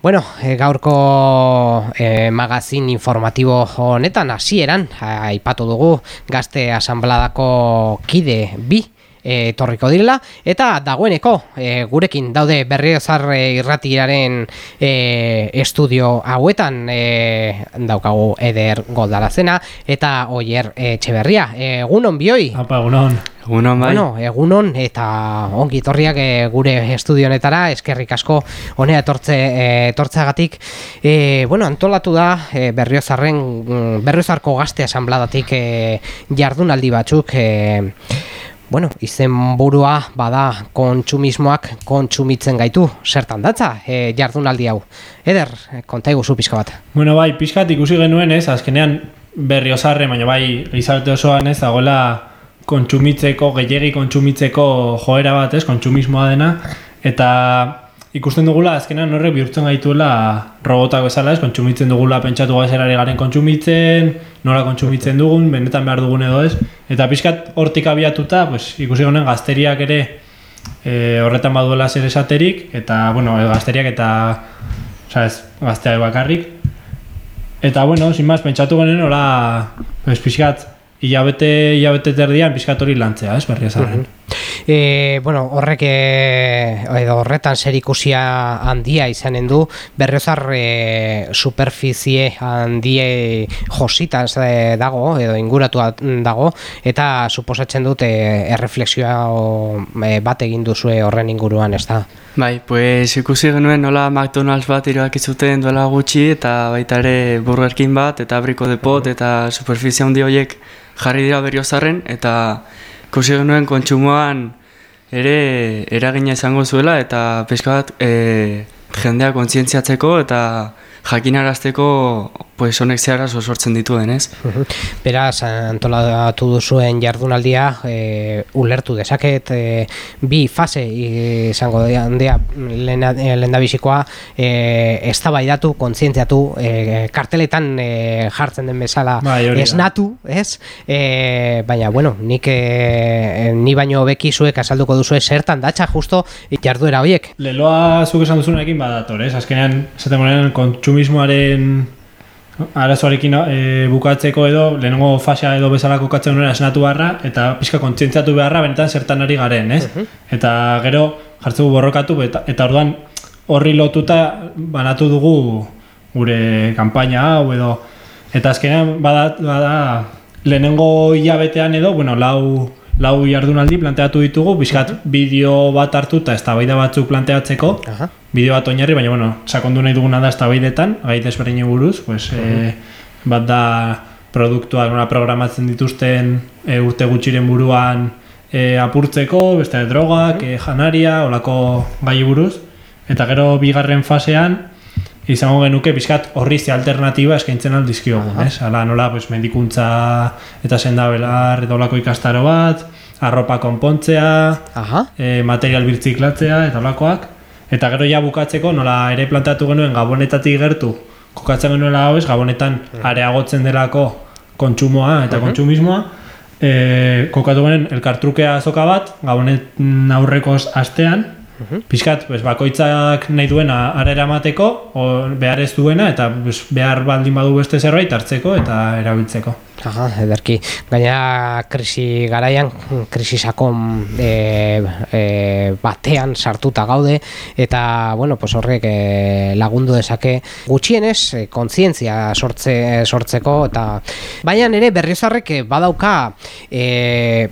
Bueno, e, gaurko e, magazin informatibo honetan hasieran aipatu dugu gazte asanbladako kide bi e, torriko direla eta dagoeneko e, gurekin daude berriozar irratiraren e, estudio hauetan e, daukagu eder goldarazena eta oier etxeberria egunon bioi? Apa, egunon Egunon bai. Bueno, egunon eta ongi torriak e, gure estudio honetara eskerrik asko honea etortze etortzeagatik. E, bueno, antolatu da e, Berriozarren mm, Berriozarko gazte asanbladatik e, jardunaldi batzuk e, Bueno, izen burua bada kontsumismoak kontsumitzen gaitu, zertan datza e, jardunaldi hau. Eder, konta egu pixka bat. Bueno, bai, pixkat ikusi genuen ez, azkenean berri osarre, baina bai, izarte osoan ez, dagoela kontsumitzeko, gehiagi kontsumitzeko joera bat ez, kontsumismoa dena, eta ikusten dugula azkenean horrek bihurtzen gaituela robotak bezala ez, kontsumitzen dugula pentsatu gazerari garen kontsumitzen, nola kontsumitzen dugun, benetan behar dugun edo ez, eta pixkat hortik abiatuta, pues, ikusi honen gazteriak ere e, horretan baduela zer esaterik, eta, bueno, gazteriak eta, ez, gazteak bakarrik, eta, bueno, sin más, pentsatu genen, hola, pues, pixkat, hilabete, hilabete terdian, pixkat hori lantzea, ez, berri ezaren e, bueno, horrek e, edo horretan zer ikusia handia izanen du berriozar e, superfizie handie josita e, dago edo inguratu dago eta suposatzen dute erreflexioa e, bat egin duzue horren inguruan ez da Bai, pues ikusi genuen nola McDonald's bat irakizuten duela gutxi eta baita ere burgerkin bat eta abriko depot eta superfizia handi horiek jarri dira berriozarren eta ikusi genuen kontsumoan ere eragina izango zuela eta pixka bat e, jendea kontzientziatzeko eta jakinarazteko pues honek zehara sortzen ditu denez. Beraz, antolatu duzuen jardunaldia e, ulertu dezaket e, bi fase izango handia lenda bizikoa e, eztabaidatu, kontzientziatu e, karteletan e, jartzen den bezala bai, esnatu, ez? E, baina, bueno, nik e, ni baino beki zuek azalduko duzu zertan datza justo jarduera horiek. Leloa zuk esan duzunekin badator, ez? Azkenean, monean, kontsumismoaren arazoarekin e, bukatzeko edo lehenengo fasea edo bezala kokatzen nuen esnatu beharra eta pixka kontzientziatu beharra benetan zertan ari garen, ez? Eta gero jartzegu borrokatu eta, eta orduan horri lotuta banatu dugu gure kanpaina hau edo eta azkenean bada, bada lehenengo hilabetean edo, bueno, lau lau jardunaldi planteatu ditugu, bizkat bideo bat hartuta ez baida batzuk planteatzeko, bideo bat oinarri, baina bueno, sakondu nahi duguna da ez baidetan, gai desberdin buruz, pues, e, bat da produktua nola programatzen dituzten e, urte gutxiren buruan e, apurtzeko, beste drogak, e, janaria, olako gai buruz, eta gero bigarren fasean, izango genuke bizkat horri ze alternatiba eskaintzen aldizkiogun, ez? Hala nola, pues, medikuntza eta sendabelar edo lako ikastaro bat, arropa konpontzea, Aha. E, material birtziklatzea eta olakoak. Eta gero ja bukatzeko nola ere plantatu genuen gabonetatik gertu, kokatzen genuen hau gabonetan areagotzen delako kontsumoa eta kontsumismoa, e, kokatu genuen elkartrukea azoka bat, gabonet aurrekoz astean, -huh. Piskat, pues, bakoitzak nahi duena ara eramateko, o behar ez duena, eta pues, behar baldin badu beste zerbait hartzeko eta erabiltzeko. Aha, ederki. Gaina krisi garaian, krisisako e, e, batean sartuta gaude, eta bueno, pues horrek e, lagundu dezake gutxienez e, kontzientzia sortze, sortzeko, eta baina ere berrizarrek badauka e,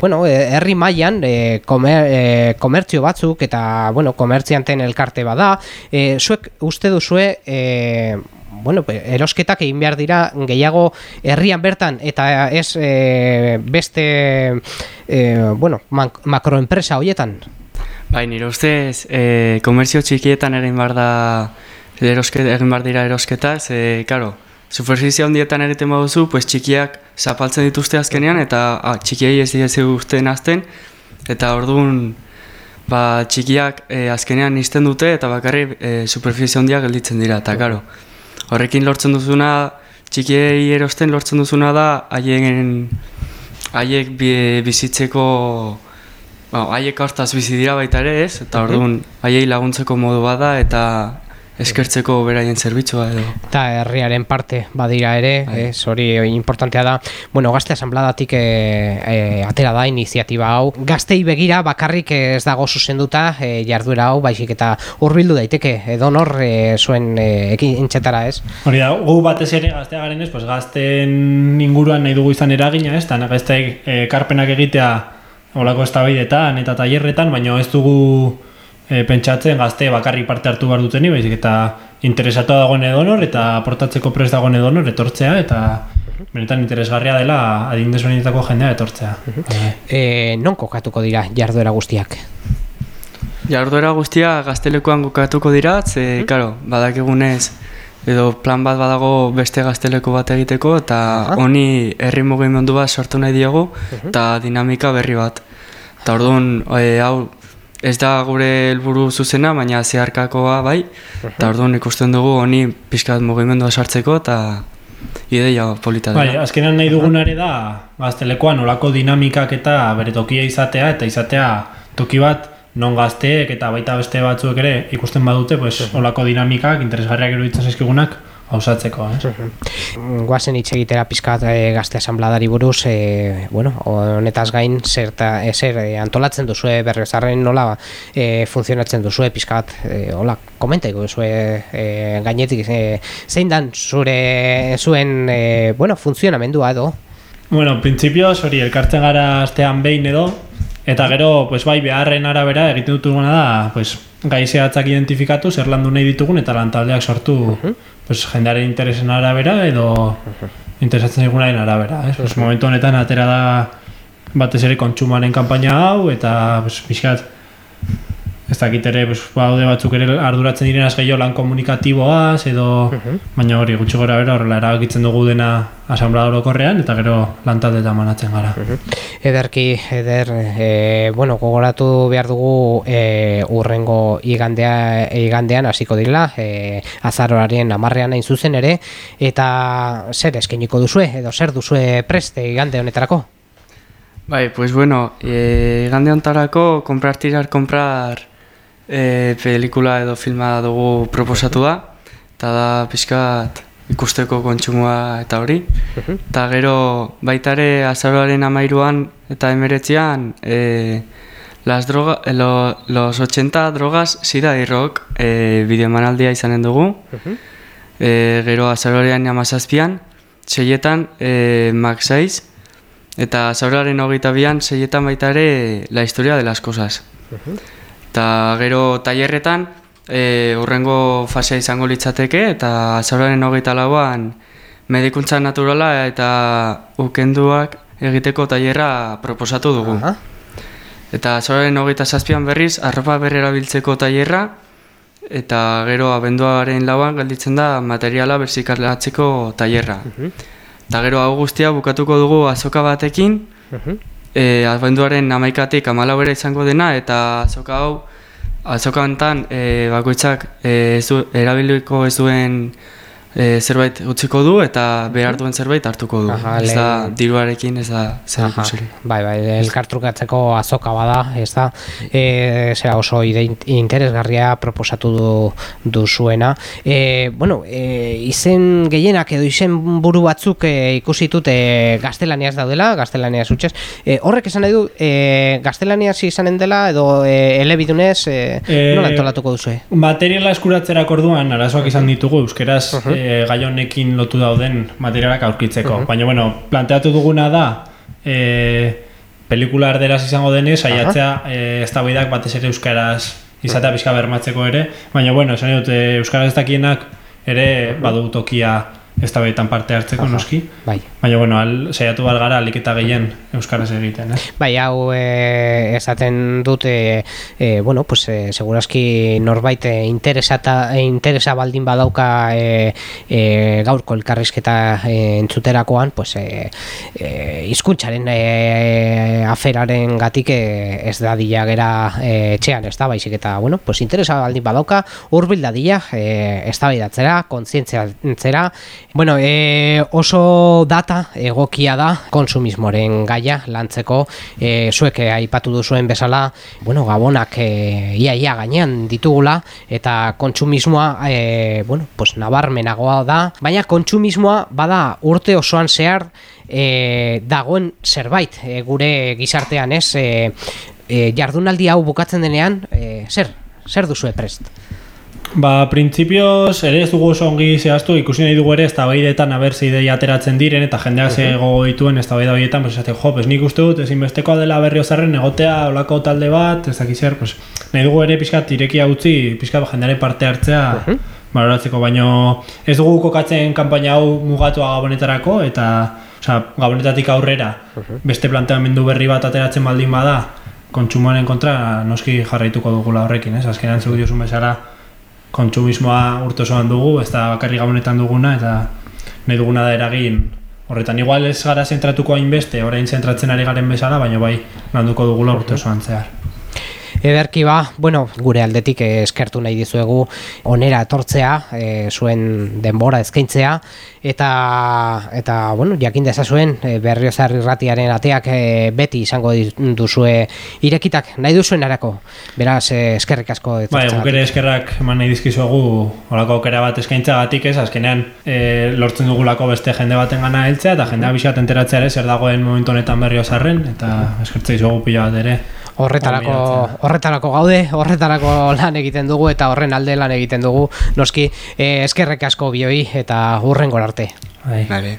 bueno, herri mailan e, komer, e, komertzio batzuk eta bueno, komertzianten elkarte bada, e, zuek uste duzue e, bueno, erosketak egin behar dira gehiago herrian bertan eta ez e, beste e, bueno, makroenpresa horietan? Bai, nire ustez, e, komertzio txikietan egin behar da egin behar dira erosketa, ze, karo, superfizia handietan egiten baduzu, pues txikiak zapaltzen dituzte azkenean, eta a, txikiai ez dira zeusten azten, eta orduan ba, txikiak e, azkenean izten dute, eta bakarri e, superfizia handiak gelditzen dira, eta karo. Horrekin lortzen duzuna, txikiei erosten lortzen duzuna da, haien haiek bizitzeko ba, haiek hortaz bizi dira baita ere ez, eta orduan haiei laguntzeko modu bada eta eskertzeko beraien zerbitzua edo. Eta herriaren parte badira ere, Bai. ez, hori importantea da. Bueno, gazte asambladatik e, e, atera da iniziatiba hau. Gaztei begira bakarrik ez dago zuzenduta e, jarduera hau, baizik eta hurbildu daiteke, edo nor e, zuen e, ekintzetara ez. Hori da, gu batez ere gaztea garen ez, pues gazten inguruan nahi dugu izan eragina ez, eta gazteek eh, ekarpenak egitea olako eztabaidetan eta tailerretan, baina ez dugu eh, pentsatzen gazte bakarrik parte hartu behar duteni, baizik eta interesatu dagoen edonor eta aportatzeko prest dagoen edonor etortzea eta benetan interesgarria dela adin desberdinetako jendea etortzea. Bai. E, non kokatuko dira jarduera guztiak? Jarduera guztia gaztelekoan gokatuko dira, ze, karo, badakigunez, edo plan bat badago beste gazteleko bat egiteko, eta Aha. honi herri mugimendu bat sortu nahi diogu, eta dinamika berri bat. Eta orduan, e, hau, ez da gure helburu zuzena, baina zeharkakoa bai, eta orduan ikusten dugu honi pixkat mugimendua sartzeko, eta ideia polita Bai, dela. azkenan nahi dugunare da gaztelekoan olako dinamikak eta bere tokia izatea eta izatea toki bat non gazteek eta baita beste batzuek ere ikusten badute pues, olako dinamikak interesgarriak iruditzen zaizkigunak hausatzeko. Eh? Guazen hitz egitera pizkat e, gazte asambladari buruz, e, bueno, honetaz gain zer, ta, e, zer e, antolatzen duzue berrezarren nola e, funtzionatzen duzue pizkat, e, hola, komentaiko duzue e, gainetik, e, zein dan zure zuen, e, bueno, funtzionamendua edo? Bueno, printzipioz hori elkartzen gara astean behin edo eta gero pues, bai beharren arabera egiten dutuguna da pues, gai zehatzak identifikatu zer landu nahi ditugun eta lantaldeak sortu pues, jendearen interesen arabera edo interesatzen digunaren arabera. Ez? Pues, momentu honetan atera da batez ere kontsumaren kanpaina hau eta pues, pixkat ez dakit ere pues, baude batzuk ere arduratzen direnaz gehiago lan komunikatiboaz edo baina hori gutxi gora bera horrela erabakitzen dugu dena asamblea orokorrean eta gero lantaldeetan manatzen gara. Ederki, eder, e, bueno, gogoratu behar dugu e, urrengo igandea, igandean hasiko dira, e, azaroaren amarrean hain zuzen ere, eta zer eskainiko duzue, edo zer duzue preste igande honetarako? Bai, pues bueno, e, gande hontarako comprar tirar comprar e, pelikula edo filma dugu proposatu da, eta da pixkat ikusteko kontsumoa eta hori. Eta gero baitare azaroaren amairuan eta emeretzean e, las droga, e, lo, los 80 drogas sida y rock e, bideomanaldia izanen dugu. E, gero azaroaren amazazpian, seietan e, Max 6, eta azaroaren hogeita bian, seietan baita ere la historia de las cosas. Eta gero tailerretan, e, urrengo fasea izango litzateke, eta azaroaren hogeita lauan medikuntza naturala eta ukenduak egiteko tailerra proposatu dugu. Aha. Eta azaroaren hogeita zazpian berriz, arropa berrera biltzeko tailerra, eta gero abenduaren lauan gelditzen da materiala berzikalatzeko tailerra. Eta gero hau guztia bukatuko dugu azoka batekin, e, abenduaren amaikatik amalauera izango dena, eta azoka hau, azoka hontan e, bakoitzak e, ez du, erabiliko ez duen e, zerbait utziko du, eta behar duen zerbait hartuko du. Aha, ez da diruarekin, ez da zer Aha, ikusirik. bai, bai, elkartrukatzeko azoka bada, ez da, e, zera oso ide interesgarria proposatu du, duzuena. E, bueno, e, izen gehienak edo izen buru batzuk e, ikusi dut e, gaztelaniaz daudela, gaztelaniaz utxez. E, horrek esan nahi du, e, gaztelaniaz izanen dela edo e, elebidunez, e, E, nola antolatuko duzue? Materiala eskuratzerak orduan arazoak izan ditugu euskeraz eh, gai honekin lotu dauden materialak aurkitzeko. Baina bueno, planteatu duguna da eh, pelikula erderaz izango denez, saiatzea eh, eztabaidak batez ere euskaraz izatea pixka bermatzeko ere, baina bueno, esan dut eh, euskaraz dakienak ere badu tokia eztabaidetan parte hartzeko noski. Bai. Baina bueno, al, saiatu bal gara alik eta gehien euskaraz egiten, eh? Bai, hau e, esaten dut, e, e, bueno, pues, e, seguraski norbait e, interesata, interesa baldin badauka e, e, gaurko elkarrizketa e, entzuterakoan, pues, e, e, izkuntzaren e, aferaren gatik e, ez da dila gera e, etxean, ez da, baizik eta, bueno, pues, interesa baldin badauka, urbil dadila, e, ez da kontzientziatzera, Bueno, e, oso data egokia da konsumismoren gaia lantzeko. E, zuek e, aipatu duzuen bezala bueno, gabonak e, ia ia gainean ditugula eta kontsumismoa e, bueno, pues, nabarmenagoa da. Baina kontsumismoa bada urte osoan zehar e, dagoen zerbait e, gure gizartean ez? E, e, jardunaldi hau bukatzen denean e, zer, zer duzue prest? Ba, printzipioz, ere ez dugu oso ongi zehaztu, ikusi nahi dugu ere, ez tabaidetan abertze ideia ateratzen diren, eta jendeak uh -huh. gogo dituen ez tabaida horietan, pues, esate, jo, pues, nik uste dut, ezinbestekoa dela berri ozarren, egotea olako talde bat, ez dakiz zer, pues, nahi dugu ere pixkat irekia utzi, pixkat jendearen parte hartzea, uh -huh. baloratzeko, baino ez dugu kokatzen kanpaina hau mugatua gabonetarako, eta osea, gabonetatik aurrera, beste planteamendu berri bat ateratzen baldin bada, kontsumoaren kontra noski jarraituko dugula horrekin, ez? Azkenean zeu diozun bezala, kontsumismoa urte osoan dugu, ez da bakarri gabonetan duguna, eta nahi duguna da eragin horretan. Igual ez gara zentratuko hainbeste, orain zentratzen ari garen bezala, baina bai landuko dugula urte osoan zehar. Ederki ba, bueno, gure aldetik eskertu nahi dizuegu onera etortzea, e, zuen denbora ezkeintzea, eta, eta bueno, jakin dezazuen e, berriozar irratiaren ateak e, beti izango duzue irekitak, nahi duzuen erako, beraz e, eskerrik asko. Bai, guk ere eskerrak eman nahi dizkizuegu olako aukera bat eskaintza gatik ez, azkenean e, lortzen dugulako beste jende baten gana heltzea, eta jendea bisat enteratzea ere zer dagoen momentu honetan berriozarren, eta eskertzea izugu pila bat ere horretarako horretarako gaude, horretarako lan egiten dugu eta horren alde lan egiten dugu. Noski, eh, eskerrek asko bioi eta hurrengo arte. Bai. Vale.